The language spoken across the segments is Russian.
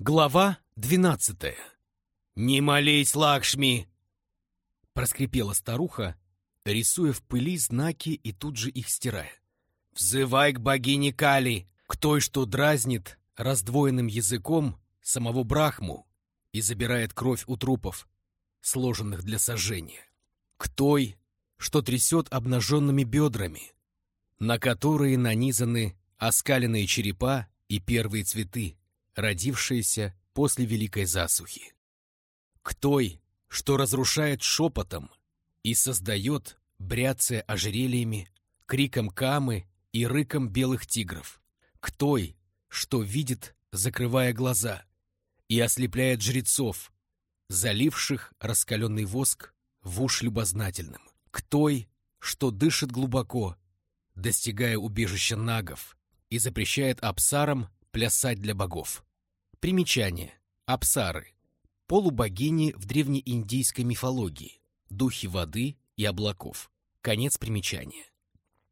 Глава двенадцатая. «Не молись, Лакшми!» Проскрипела старуха, рисуя в пыли знаки и тут же их стирая. «Взывай к богине Кали, к той, что дразнит раздвоенным языком самого Брахму и забирает кровь у трупов, сложенных для сожжения. К той, что трясет обнаженными бедрами, на которые нанизаны оскаленные черепа и первые цветы, родившиеся после Великой Засухи. К той, что разрушает шепотом и создает, бряцая ожерельями, криком камы и рыком белых тигров. К той, что видит, закрывая глаза, и ослепляет жрецов, заливших раскаленный воск в уж любознательным. К той, что дышит глубоко, достигая убежища нагов, и запрещает абсарам плясать для богов. Примечание. Апсары. Полубогини в древнеиндийской мифологии. Духи воды и облаков. Конец примечания.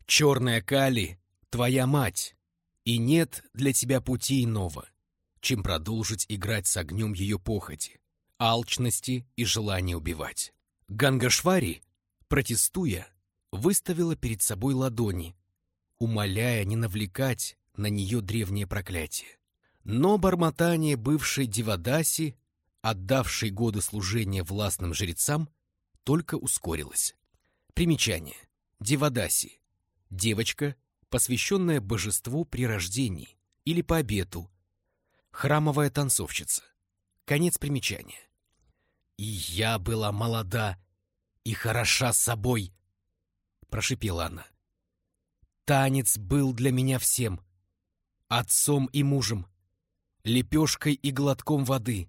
Черная Кали — твоя мать, и нет для тебя пути иного, чем продолжить играть с огнем ее похоти, алчности и желания убивать. Гангашвари, протестуя, выставила перед собой ладони, умоляя не навлекать на нее древнее проклятие. Но бормотание бывшей Дивадаси, отдавшей годы служения властным жрецам, только ускорилось. Примечание. Дивадаси. Девочка, посвященная божеству при рождении или по обету. Храмовая танцовщица. Конец примечания. «И я была молода и хороша собой», — прошипела она. «Танец был для меня всем, отцом и мужем, лепешкой и глотком воды,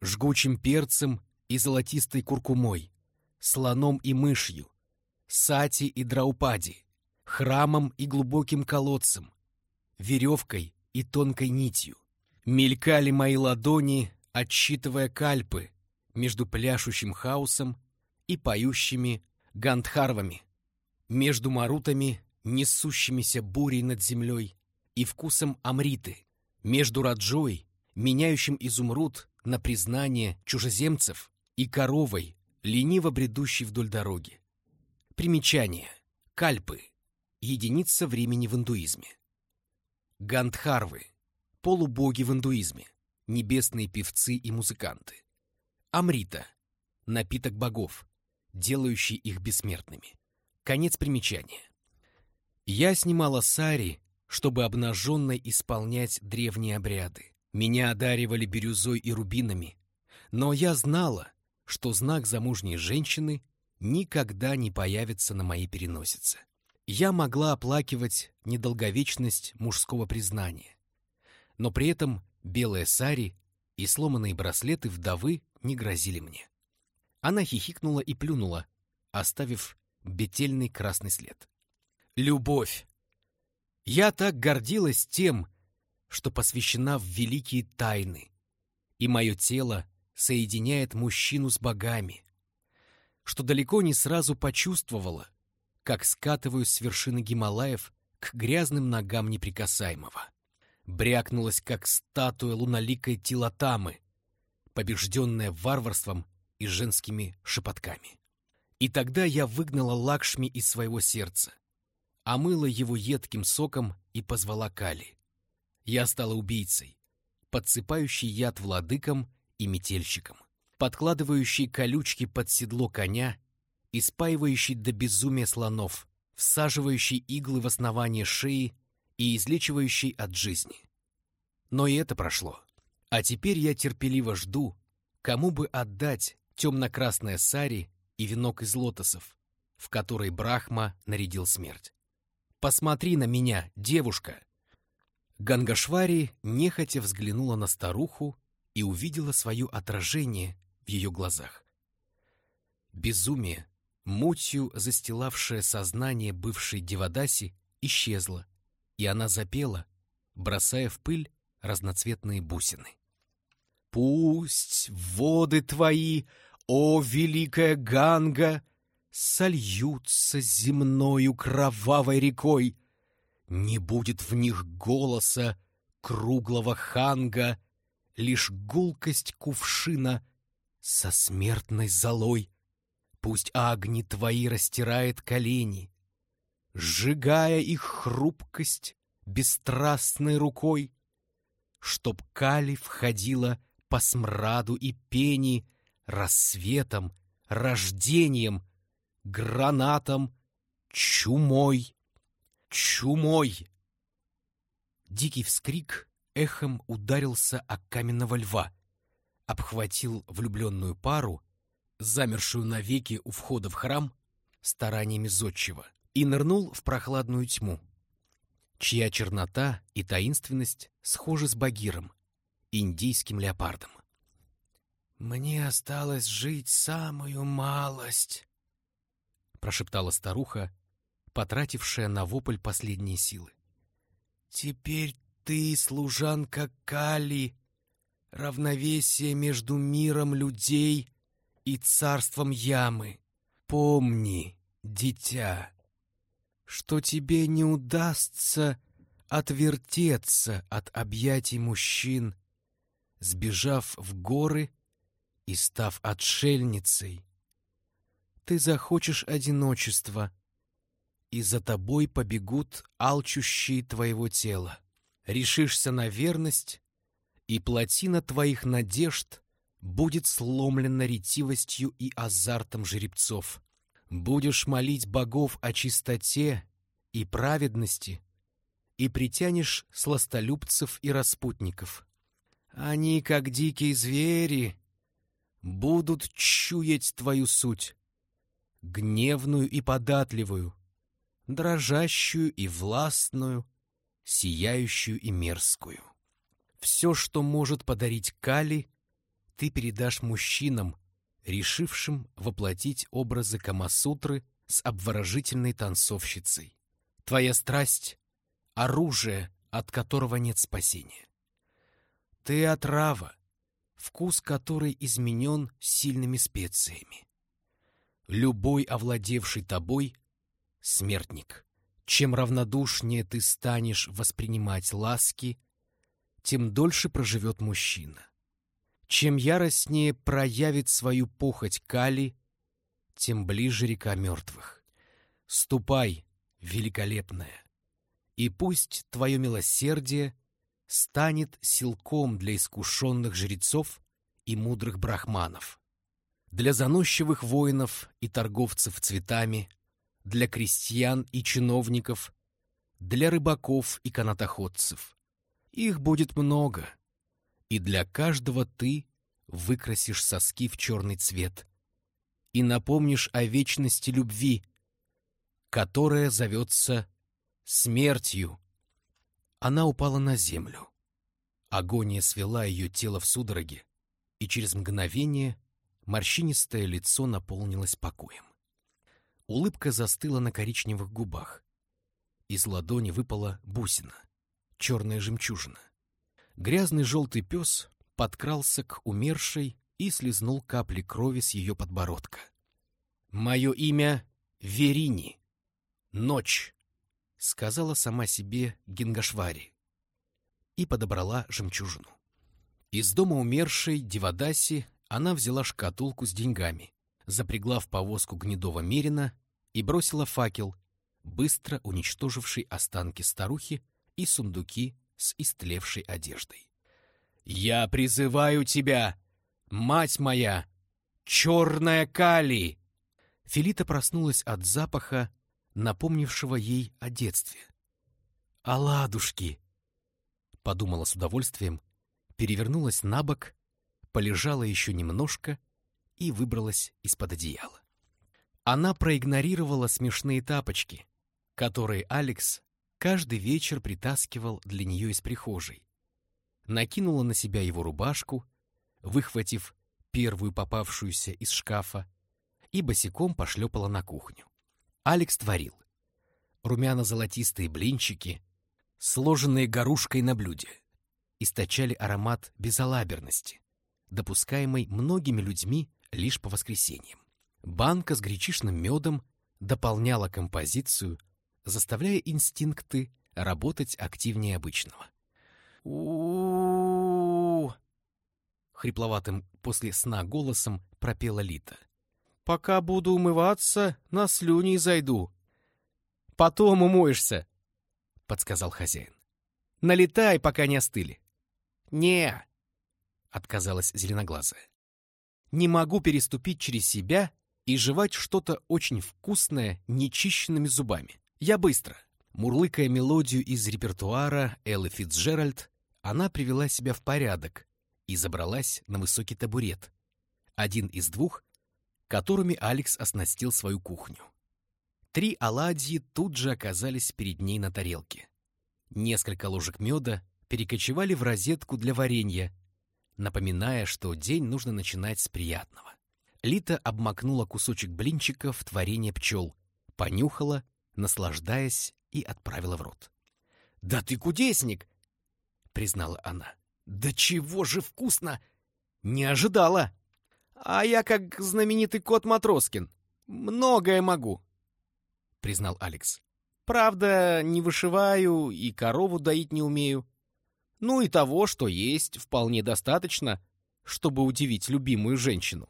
жгучим перцем и золотистой куркумой, слоном и мышью, сати и драупади, храмом и глубоким колодцем, веревкой и тонкой нитью. Мелькали мои ладони, отсчитывая кальпы между пляшущим хаосом и поющими гандхарвами, между марутами, несущимися бурей над землей, и вкусом амриты, между Раджой, меняющим изумруд на признание чужеземцев, и коровой, лениво бредущей вдоль дороги. Примечание. Кальпы. Единица времени в индуизме. Гандхарвы. Полубоги в индуизме. Небесные певцы и музыканты. Амрита. Напиток богов, делающий их бессмертными. Конец примечания. Я снимала сари чтобы обнаженно исполнять древние обряды. Меня одаривали бирюзой и рубинами, но я знала, что знак замужней женщины никогда не появится на моей переносице. Я могла оплакивать недолговечность мужского признания, но при этом белые сари и сломанные браслеты вдовы не грозили мне. Она хихикнула и плюнула, оставив бетельный красный след. «Любовь!» Я так гордилась тем, что посвящена в великие тайны, и мое тело соединяет мужчину с богами, что далеко не сразу почувствовала, как скатываюсь с вершины Гималаев к грязным ногам неприкасаемого. Брякнулась, как статуя луноликой Тилатамы, побежденная варварством и женскими шепотками. И тогда я выгнала Лакшми из своего сердца — омыла его едким соком и позвала Кали. Я стала убийцей, подсыпающей яд владыкам и метельщикам, подкладывающей колючки под седло коня и спаивающей до безумия слонов, всаживающей иглы в основание шеи и излечивающей от жизни. Но и это прошло. А теперь я терпеливо жду, кому бы отдать темно-красное сари и венок из лотосов, в который Брахма нарядил смерть. Посмотри на меня, девушка!» Гангашвари нехотя взглянула на старуху и увидела свое отражение в ее глазах. Безумие, мутью застилавшее сознание бывшей Девадаси, исчезло, и она запела, бросая в пыль разноцветные бусины. «Пусть воды твои, о великая Ганга, сольются земною кровавой рекой. Не будет в них голоса круглого ханга, лишь гулкость кувшина со смертной золой. Пусть огни твои растирает колени, сжигая их хрупкость бесстрастной рукой, чтоб кали входила по смраду и пени рассветом, рождением, гранатом, чумой, чумой. Дикий вскрик эхом ударился о каменного льва, обхватил влюбленную пару, замершую навеки у входа в храм стараниями зодчего, и нырнул в прохладную тьму, чья чернота и таинственность схожи с Багиром, индийским леопардом. «Мне осталось жить самую малость», — прошептала старуха, потратившая на вопль последние силы. «Теперь ты, служанка Кали, равновесие между миром людей и царством Ямы. Помни, дитя, что тебе не удастся отвертеться от объятий мужчин, сбежав в горы и став отшельницей. Ты захочешь одиночества, и за тобой побегут алчущие твоего тела. Решишься на верность, и плотина твоих надежд будет сломлена ретивостью и азартом жеребцов. Будешь молить богов о чистоте и праведности, и притянешь сластолюбцев и распутников. Они, как дикие звери, будут чуять твою суть, гневную и податливую, дрожащую и властную, сияющую и мерзкую. Все, что может подарить Кали, ты передашь мужчинам, решившим воплотить образы Камасутры с обворожительной танцовщицей. Твоя страсть — оружие, от которого нет спасения. Ты отрава, вкус которой изменен сильными специями. Любой, овладевший тобой, — смертник. Чем равнодушнее ты станешь воспринимать ласки, тем дольше проживет мужчина. Чем яростнее проявит свою похоть Кали, тем ближе река мертвых. Ступай, великолепная, и пусть твое милосердие станет силком для искушенных жрецов и мудрых брахманов, для заносчивых воинов и торговцев цветами, для крестьян и чиновников, для рыбаков и канатоходцев. Их будет много — и для каждого ты выкрасишь соски в черный цвет и напомнишь о вечности любви, которая зовется смертью. Она упала на землю. Агония свела ее тело в судороге, и через мгновение морщинистое лицо наполнилось покоем. Улыбка застыла на коричневых губах. Из ладони выпала бусина, черная жемчужина. Грязный желтый пес подкрался к умершей и слезнул капли крови с ее подбородка. «Мое имя Верини. Ночь», — сказала сама себе Гингашвари и подобрала жемчужину. Из дома умершей Дивадаси она взяла шкатулку с деньгами, запрягла в повозку гнедого мерина и бросила факел, быстро уничтоживший останки старухи и сундуки с истлевшей одеждой. «Я призываю тебя, мать моя, черная Кали!» Филита проснулась от запаха, напомнившего ей о детстве. «Оладушки!» — подумала с удовольствием, перевернулась на бок, полежала еще немножко и выбралась из-под одеяла. Она проигнорировала смешные тапочки, которые Алекс каждый вечер притаскивал для нее из прихожей. Накинула на себя его рубашку, выхватив первую попавшуюся из шкафа, и босиком пошлепала на кухню. Алекс творил. Румяно-золотистые блинчики, сложенные горушкой на блюде, источали аромат безалаберности, допускаемый многими людьми лишь по воскресеньям. Банка с гречишным медом дополняла композицию заставляя инстинкты работать активнее обычного. у хрипловатым после сна голосом пропела Лита. «Пока буду умываться, на слюни зайду. Потом умоешься», — подсказал хозяин. «Налетай, пока не остыли». «Не», — отказалась зеленоглазая. «Не могу переступить через себя и жевать что-то очень вкусное нечищенными зубами. Я быстро». Мурлыкая мелодию из репертуара Эллы Фитцджеральд, она привела себя в порядок и забралась на высокий табурет, один из двух, которыми Алекс оснастил свою кухню. Три оладьи тут же оказались перед ней на тарелке. Несколько ложек меда перекочевали в розетку для варенья, напоминая, что день нужно начинать с приятного. Лита обмакнула кусочек блинчика в творение пчел, понюхала, наслаждаясь, и отправила в рот. «Да ты кудесник!» — признала она. «Да чего же вкусно! Не ожидала! А я как знаменитый кот Матроскин. Многое могу!» — признал Алекс. «Правда, не вышиваю и корову доить не умею. Ну и того, что есть, вполне достаточно, чтобы удивить любимую женщину».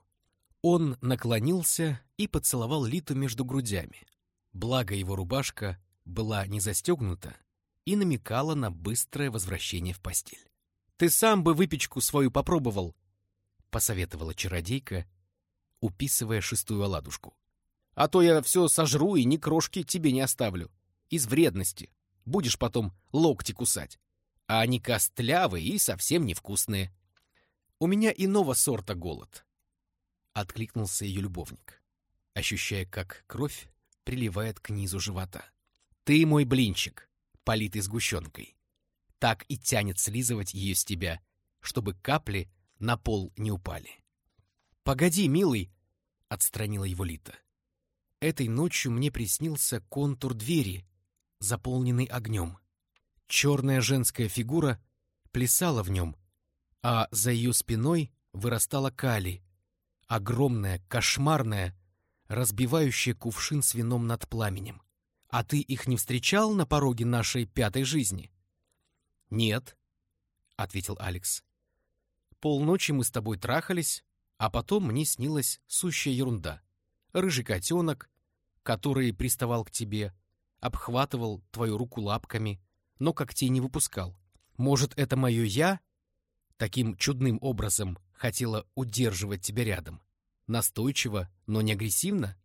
Он наклонился и поцеловал Литу между грудями. Благо его рубашка была не застегнута и намекала на быстрое возвращение в постель. «Ты сам бы выпечку свою попробовал», — посоветовала чародейка, уписывая шестую оладушку. «А то я все сожру и ни крошки тебе не оставлю. Из вредности. Будешь потом локти кусать. А они костлявые и совсем невкусные». «У меня иного сорта голод», — откликнулся ее любовник, ощущая, как кровь приливает к низу живота. «Ты мой блинчик, политый сгущенкой. Так и тянет слизывать ее с тебя, чтобы капли на пол не упали». «Погоди, милый!» — отстранила его Лита. «Этой ночью мне приснился контур двери, заполненный огнем. Черная женская фигура плясала в нем, а за ее спиной вырастала Кали, огромная, кошмарная, разбивающая кувшин с вином над пламенем. А ты их не встречал на пороге нашей пятой жизни? Нет, ответил Алекс. Полночи мы с тобой трахались, а потом мне снилась сущая ерунда. Рыжий котенок, который приставал к тебе, обхватывал твою руку лапками, но когтей не выпускал. Может, это мое «я» таким чудным образом хотела удерживать тебя рядом? Настойчиво, но не агрессивно?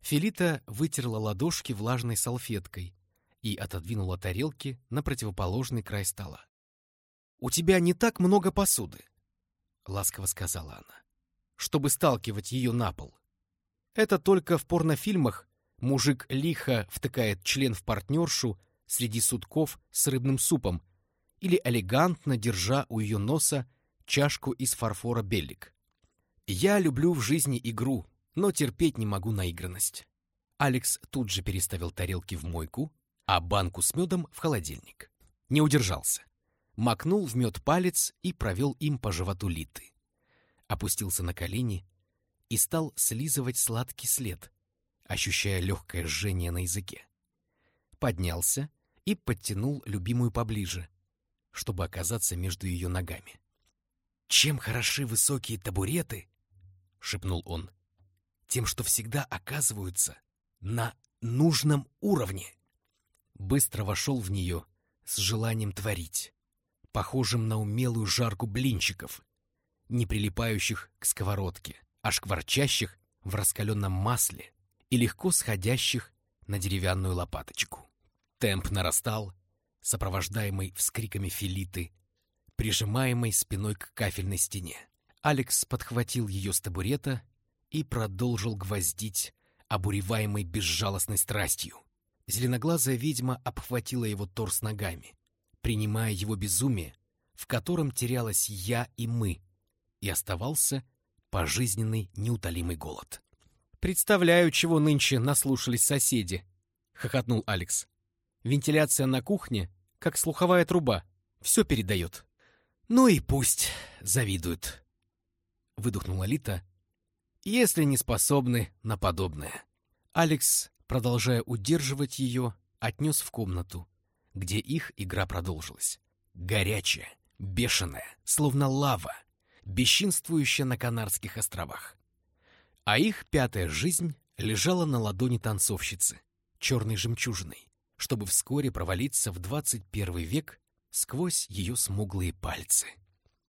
Филита вытерла ладошки влажной салфеткой и отодвинула тарелки на противоположный край стола. «У тебя не так много посуды», — ласково сказала она, — «чтобы сталкивать ее на пол. Это только в порнофильмах мужик лихо втыкает член в партнершу среди сутков с рыбным супом или элегантно держа у ее носа чашку из фарфора белик. Я люблю в жизни игру, но терпеть не могу наигранность. Алекс тут же переставил тарелки в мойку, а банку с медом в холодильник. Не удержался. Макнул в мед палец и провел им по животу Литы. Опустился на колени и стал слизывать сладкий след, ощущая легкое жжение на языке. Поднялся и подтянул любимую поближе, чтобы оказаться между ее ногами. «Чем хороши высокие табуреты?» — шепнул он тем, что всегда оказываются на нужном уровне. Быстро вошел в нее с желанием творить, похожим на умелую жарку блинчиков, не прилипающих к сковородке, а шкварчащих в раскаленном масле и легко сходящих на деревянную лопаточку. Темп нарастал, сопровождаемый вскриками филиты, прижимаемой спиной к кафельной стене. Алекс подхватил ее с табурета и продолжил гвоздить, обуреваемый безжалостной страстью. Зеленоглазая ведьма обхватила его торс ногами, принимая его безумие, в котором терялось «я» и «мы», и оставался пожизненный неутолимый голод. «Представляю, чего нынче наслушались соседи», — хохотнул Алекс. «Вентиляция на кухне, как слуховая труба, все передает». «Ну и пусть завидуют», — выдохнула Лита, если не способны на подобное. Алекс, продолжая удерживать ее, отнес в комнату, где их игра продолжилась. Горячая, бешеная, словно лава, бесчинствующая на Канарских островах. А их пятая жизнь лежала на ладони танцовщицы, черной жемчужиной, чтобы вскоре провалиться в 21 век сквозь ее смуглые пальцы.